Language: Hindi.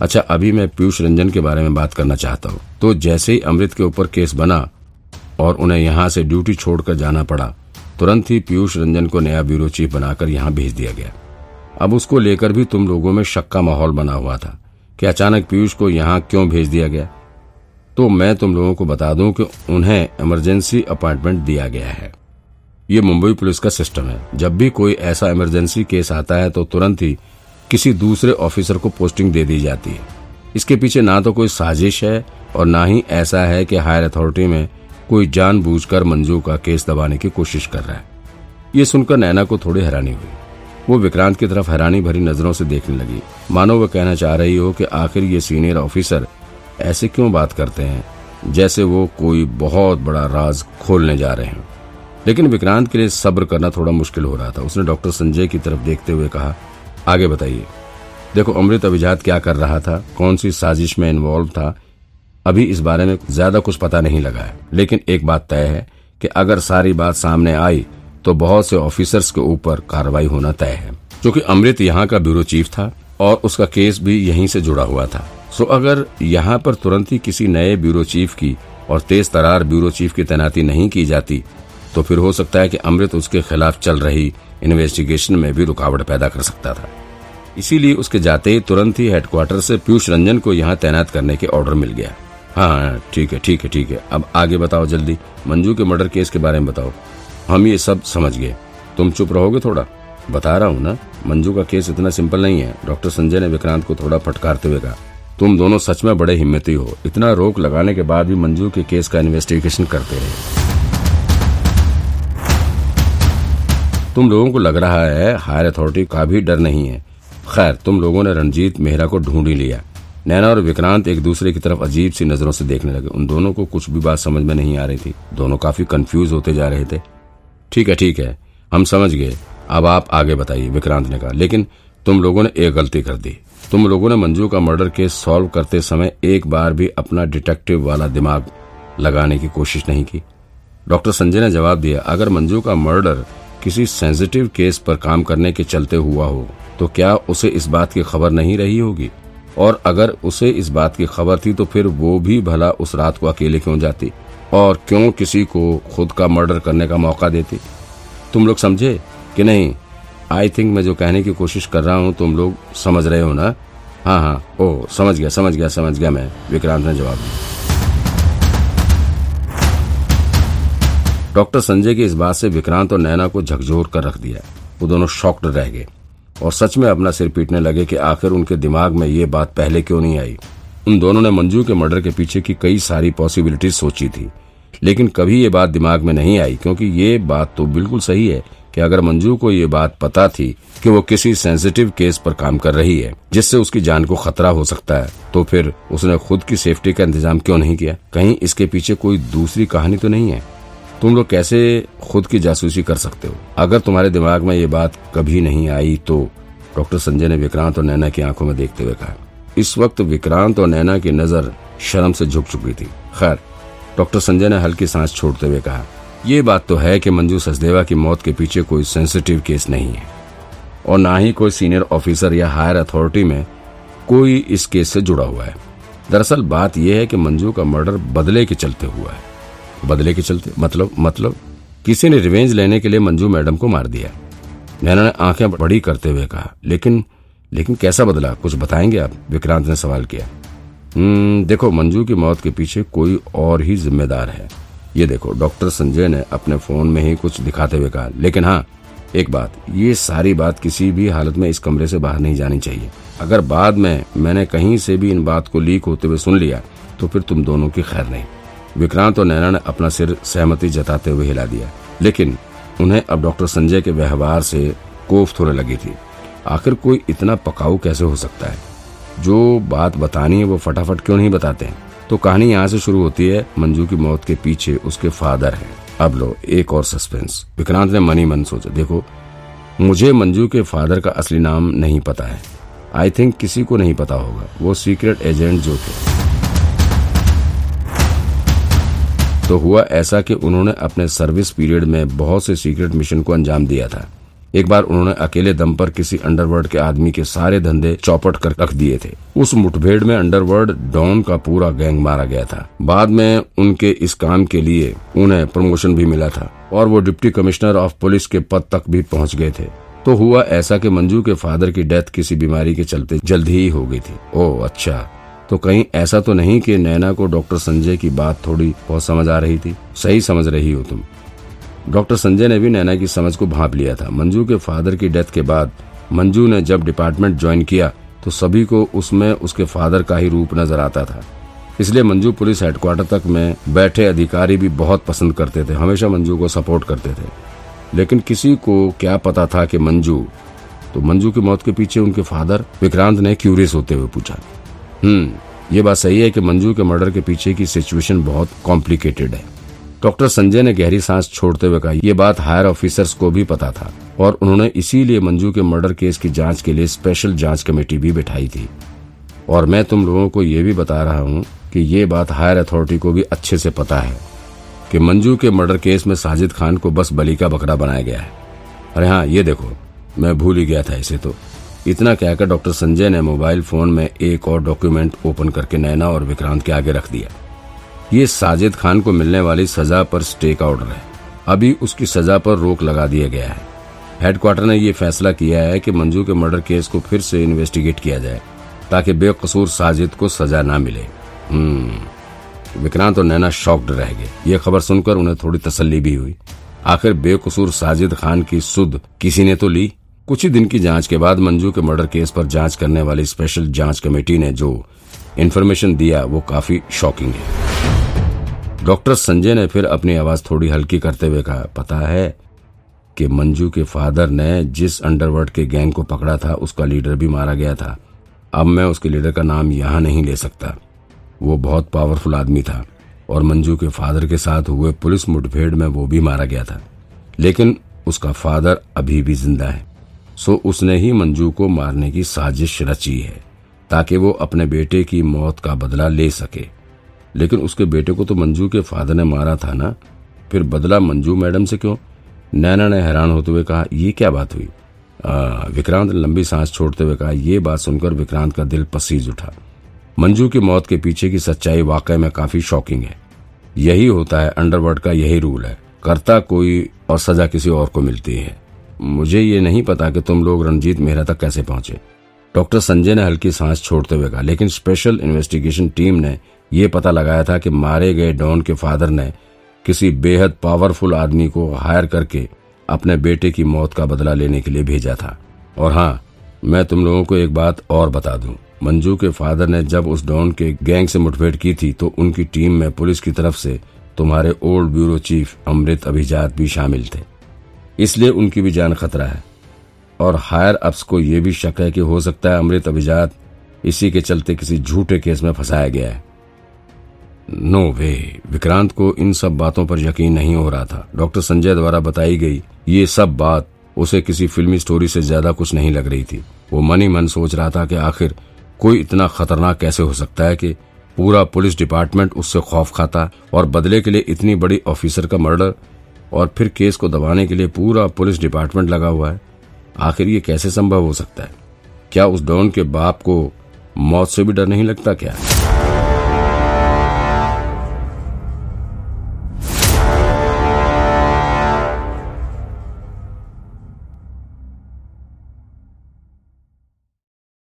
अच्छा अभी मैं पीयूष रंजन के बारे में बात करना चाहता हूँ। तो जैसे ही अमृत के ऊपर केस बना और उन्हें यहाँ से ड्यूटी छोड़कर जाना पड़ा, तुरंत ही पीयूष रंजन को नया ब्यूरो चीफ बनाकर यहाँ भेज दिया गया। अब उसको लेकर भी तुम लोगों में शक का माहौल बना हुआ था कि अचानक पीयूष को यहाँ क्यों भेज दिया गया। तो मैं तुम लोगों को बता दूँ कि उन्हें इमरजेंसी अपॉइंटमेंट दिया गया है। ये मुंबई पुलिस का सिस्टम है। जब भी कोई ऐसा इमरजेंसी केस आता है तो तुरंत ही किसी दूसरे ऑफिसर को पोस्टिंग दे दी जाती है। इसके पीछे ना तो कोई साजिश है और ना ही ऐसा है कि हायर अथॉरिटी में कोई जानबूझकर मंजू का केस दबाने की कोशिश कर रहा है। ये सुनकर नैना को थोड़ी हैरानी हुई। वो विक्रांत की तरफ़ हैरानी भरी नज़रों से देखने लगी। मानो वह कहना चाह रही हो कि आखिर ये सीनियर ऑफिसर ऐसे क्यों बात करते हैं, जैसे वो कोई बहुत बड़ा राज खोलने जा रहे हैं। लेकिन विक्रांत के लिए सब्र करना थोड़ा मुश्किल हो रहा था। उसने डॉक्टर संजय की तरफ़ देखते हुए कहा आगे बताइए। देखो, अमृत अभिजात क्या कर रहा था? कौन सी साजिश में इन्वॉल्व था? अभी इस बारे में ज़्यादा कुछ पता नहीं लगा है। लेकिन एक बात तय है कि अगर सारी बात सामने आई तो बहुत से ऑफिसर्स के ऊपर कार्रवाई होना तय है। क्योंकि अमृत यहाँ का ब्यूरो चीफ था और उसका केस भी यहीं से जुड़ा हुआ था। सो अगर यहाँ पर तुरंत ही किसी नए ब्यूरो चीफ की और तेज तरार ब्यूरो चीफ की तैनाती नहीं की जाती तो फिर हो सकता है कि अमृत उसके खिलाफ चल रही इन्वेस्टिगेशन में भी रुकावट पैदा कर सकता था। इसीलिए उसके जाते ही तुरंत ही हेडक्वार्टर से पीयूष रंजन को यहाँ तैनात करने के ऑर्डर मिल गया। हाँ हाँ ठीक है ठीक है ठीक है। अब आगे बताओ जल्दी। मंजू के मर्डर केस के बारे में बताओ। हम ये सब समझ गए। तुम चुप रहोगे थोड़ा? बता रहा हूँ ना। मंजू का केस इतना सिंपल नहीं है। डॉक्टर संजय ने विक्रांत को थोड़ा फटकारते हुए कहा, तुम दोनों सच में बड़े हिम्मती हो। इतना रोक लगाने के बाद भी मंजू के केस का इन्वेस्टिगेशन करते रहे। तुम लोगों को लग रहा है हायर अथॉरिटी का भी डर नहीं है। खैर, तुम लोगों ने रणजीत मेहरा को ढूंढ ही लिया। नैना और विक्रांत एक दूसरे की तरफ़ अजीब सी नज़रों से देखने लगे। उन दोनों को कुछ भी बात समझ में नहीं आ रही थी। दोनों काफ़ी कंफ्यूज होते जा रहे थे। ठीक है ठीक है। हम समझ गए। अब आप आगे बताइए, विक्रांत ने कहा। लेकिन तुम लोगों ने एक गलती कर दी। तुम लोगों ने मंजू का मर्डर केस सॉल्व करते समय एक बार भी अपना डिटेक्टिव वाला दिमाग लगाने की कोशिश नहीं की। डॉक्टर संजय ने जवाब दिया, अगर मंजू का मर्डर किसी सेंसिटिव केस पर काम करने के चलते हुआ हो तो क्या उसे इस बात की खबर नहीं रही होगी? और अगर उसे इस बात की खबर थी तो फिर वो भी भला उस रात को अकेले क्यों जाती? और क्यों किसी को खुद का मर्डर करने का मौका देती? तुम लोग समझे कि नहीं? आई थिंक मैं जो कहने की कोशिश कर रहा हूँ, तुम लोग समझ रहे हो ना? हाँ हाँ ओ समझ गया समझ गया समझ गया मैं। विक्रांत ने जवाब दिया। डॉक्टर संजय की इस बात से विक्रांत और नैना को झकझोर कर रख दिया। वो दोनों शॉक्ड रह गए और सच में अपना सिर पीटने लगे कि आखिर उनके दिमाग में ये बात पहले क्यों नहीं आई? उन दोनों ने मंजू के मर्डर के पीछे की कई सारी पॉसिबिलिटीज सोची थी, लेकिन कभी ये बात दिमाग में नहीं आई, क्योंकि ये बात तो बिल्कुल सही है कि अगर मंजू को ये बात पता थी कि वो किसी सेंसिटिव केस पर काम कर रही है, जिससे उसकी जान को खतरा हो सकता है तो फिर उसने खुद की सेफ्टी का इंतज़ाम क्यों नहीं किया? कहीं इसके पीछे कोई दूसरी कहानी तो नहीं है? तुम लोग कैसे खुद की जासूसी कर सकते हो? अगर तुम्हारे दिमाग में ये बात कभी नहीं आई तो डॉक्टर संजय ने विक्रांत और नैना की आँखों में देखते हुए कहा। इस वक्त विक्रांत और नैना की नज़र शर्म से झुक चुकी थी। खैर, डॉक्टर संजय ने हल्की सांस छोड़ते हुए कहा यह बात तो है कि मंजू सचदेवा की मौत के पीछे कोई सेंसिटिव केस नहीं है और ना ही कोई सीनियर ऑफिसर या हायर अथॉरिटी में कोई इस केस से जुड़ा हुआ है। दरअसल बात यह है कि मंजू का मर्डर बदले के चलते हुआ है। बदले के चलते मतलब मतलब किसी ने रिवेंज लेने के लिए मंजू मैडम को मार दिया। नैना ने आँखें बड़ी करते हुए कहा, लेकिन लेकिन कैसा बदला? कुछ बताएँगे आप? विक्रांत ने सवाल किया। हम्म देखो, मंजू की मौत के पीछे कोई और ही जिम्मेदार है। ये देखो, डॉक्टर संजय ने अपने फ़ोन में ही कुछ दिखाते हुए कहा, लेकिन हाँ एक बात, ये सारी बात किसी भी हालत में इस कमरे से बाहर नहीं जानी चाहिए। अगर बाद में मैंने कहीं से भी इन बात को लीक होते हुए सुन लिया तो फिर तुम दोनों की खैर नहीं। विक्रांत और नैना ने अपना सिर सहमति जताते हुए हिला दिया, लेकिन उन्हें अब डॉक्टर संजय के व्यवहार से कोफ थोड़े लगी थी। आखिर कोई इतना पकाऊ कैसे हो सकता है? जो बात बतानी है वो फटाफट क्यों नहीं बताते हैं? तो कहानी यहाँ से शुरू होती है। मंजू की मौत के पीछे उसके फादर हैं। अब लो, एक और सस्पेंस। विक्रांत ने मनी मन सोचा, देखो, मुझे मंजू के फादर का असली नाम नहीं पता है। आई थिंक किसी को नहीं पता होगा। वो सीक्रेट एजेंट जो थे। तो हुआ ऐसा कि उन्होंने अपने सर्विस पीरियड में बहुत से सीक्रेट मिशन को अंजाम दिया था। एक बार उन्होंने अकेले दम पर किसी अंडरवर्ल्ड के आदमी के सारे धंधे चौपट कर रख दिए थे। उस मुठभेड़ में अंडरवर्ल्ड डॉन का पूरा गैंग मारा गया था। बाद में उनके इस काम के लिए उन्हें प्रमोशन भी मिला था और वो डिप्टी कमिश्नर ऑफ़ पुलिस के पद तक भी पहुँच गए थे। तो हुआ ऐसा कि मंजू के फादर की डेथ किसी बीमारी के चलते जल्द ही हो गई थी। ओह अच्छा। तो कहीं ऐसा तो नहीं कि नैना को डॉक्टर संजय की बात थोड़ी बहुत समझ आ रही थी। सही समझ रही हो तुम। डॉक्टर संजय ने भी नैना की समझ को भाप लिया था। मंजू के फादर की डेथ के बाद मंजू ने जब डिपार्टमेंट ज्वाइन किया तो सभी को उसमें उसके फादर का ही रूप नज़र आता था। इसलिए मंजू पुलिस हेडक्वार्टर तक में बैठे अधिकारी भी बहुत पसंद करते थे। हमेशा मंजू को सपोर्ट करते थे। लेकिन किसी को क्या पता था कि मंजू तो मंजू की मौत के पीछे उनके फादर विक्रांत ने क्यूरियस होते हुए पूछा। हम्म ये बात सही है कि मंजू के मर्डर के पीछे की सिचुएशन बहुत कॉम्प्लिकेटेड है। डॉक्टर संजय ने गहरी सांस छोड़ते हुए कहा, ये बात हायर ऑफिसर्स को भी पता था और उन्होंने इसीलिए मंजू के मर्डर केस की जाँच के लिए स्पेशल जाँच कमेटी भी बिठाई थी। और मैं तुम लोगों को ये भी बता रहा हूँ कि ये बात हायर अथॉरिटी को भी अच्छे से पता है कि मंजू के मर्डर केस में साजिद खान को बस बली का बकरा बनाया गया है। अरे हाँ ये देखो, मैं भूल ही गया था इसे तो। इतना कहकर डॉक्टर संजय ने मोबाइल फ़ोन में एक और डॉक्यूमेंट ओपन करके नैना और विक्रांत के आगे रख दिया। ये साजिद खान को मिलने वाली सजा पर स्टे का ऑर्डर है अभी उसकी सजा पर रोक लगा दिया गया है। हेडक्वार्टर ने यह फैसला किया है कि मंजू के मर्डर केस को फिर से इन्वेस्टिगेट किया जाए, ताकि बेकसूर साजिद को सजा ना मिले। हम्म विक्रांत और नैना शॉक्ड रह गए। ये खबर सुनकर उन्हें थोड़ी तसल्ली भी हुई। आखिर बेकसूर साजिद खान की सुध किसी ने तो ली? कुछ ही दिन की जाँच के बाद मंजू के मर्डर केस पर जाँच करने वाली स्पेशल जाँच कमेटी ने जो इन्फॉर्मेशन दिया, वो काफ़ी शॉकिंग है। डॉक्टर संजय ने फिर अपनी आवाज़ थोड़ी हल्की करते हुए कहा, पता है कि मंजू के फादर ने जिस अंडरवर्ल्ड के गैंग को पकड़ा था, उसका लीडर भी मारा गया था। अब मैं उसके लीडर का नाम यहाँ नहीं ले सकता। वो बहुत पावरफुल आदमी था और मंजू के फादर के साथ हुए पुलिस मुठभेड़ में वो भी मारा गया था। लेकिन उसका फादर अभी भी ज़िंदा है। सो उसने ही मंजू को मारने की साजिश रची है, ताकि वो अपने बेटे की मौत का बदला ले सके। लेकिन उसके बेटे को तो मंजू के फादर ने मारा था ना? फिर बदला मंजू मैडम से क्यों? नैना ने हैरान होते हुए कहा, ये क्या बात हुई? विक्रांत ने लंबी सांस छोड़ते हुए कहा यह बात सुनकर विक्रांत का दिल पसीज उठा। मंजू की मौत के पीछे की सच्चाई वाकई में काफ़ी शॉकिंग है। यही होता है अंडरवर्ल्ड का यही रूल है। करता कोई और सजा किसी और को मिलती है। मुझे ये नहीं पता कि तुम लोग रणजीत मेहरा तक कैसे पहुँचे। डॉक्टर संजय ने हल्की सांस छोड़ते हुए कहा, लेकिन स्पेशल इन्वेस्टिगेशन टीम ने यह पता लगाया था कि मारे गए डॉन के फादर ने किसी बेहद पावरफुल आदमी को हायर करके अपने बेटे की मौत का बदला लेने के लिए भेजा था। और हाँ मैं तुम लोगों को एक बात और बता दूँ। मंजू के फादर ने जब उस डॉन के गैंग से मुठभेड़ की थी तो उनकी टीम में पुलिस की तरफ़ से तुम्हारे ओल्ड ब्यूरो चीफ अमृत अभिजात भी शामिल थे। इसलिए उनकी भी जान खतरा है। और हायर अप्स को यह भी शक है कि हो सकता है अमृत अभिजात इसी के चलते किसी झूठे केस में फंसाया गया है। नो वे विक्रांत को इन सब बातों पर यकीन नहीं हो रहा था। डॉक्टर संजय द्वारा बताई गई ये सब बात उसे किसी फिल्मी स्टोरी से ज़्यादा कुछ नहीं लग रही थी। वो मन ही मन सोच रहा था कि आखिर कोई इतना खतरनाक कैसे हो सकता है कि पूरा पुलिस डिपार्टमेंट उससे खौफ खाता और बदले के लिए इतनी बड़ी ऑफिसर का मर्डर और फिर केस को दबाने के लिए पूरा पुलिस डिपार्टमेंट लगा हुआ है। आखिर ये कैसे संभव हो सकता है? क्या उस डॉन के बाप को मौत से भी डर नहीं लगता क्या?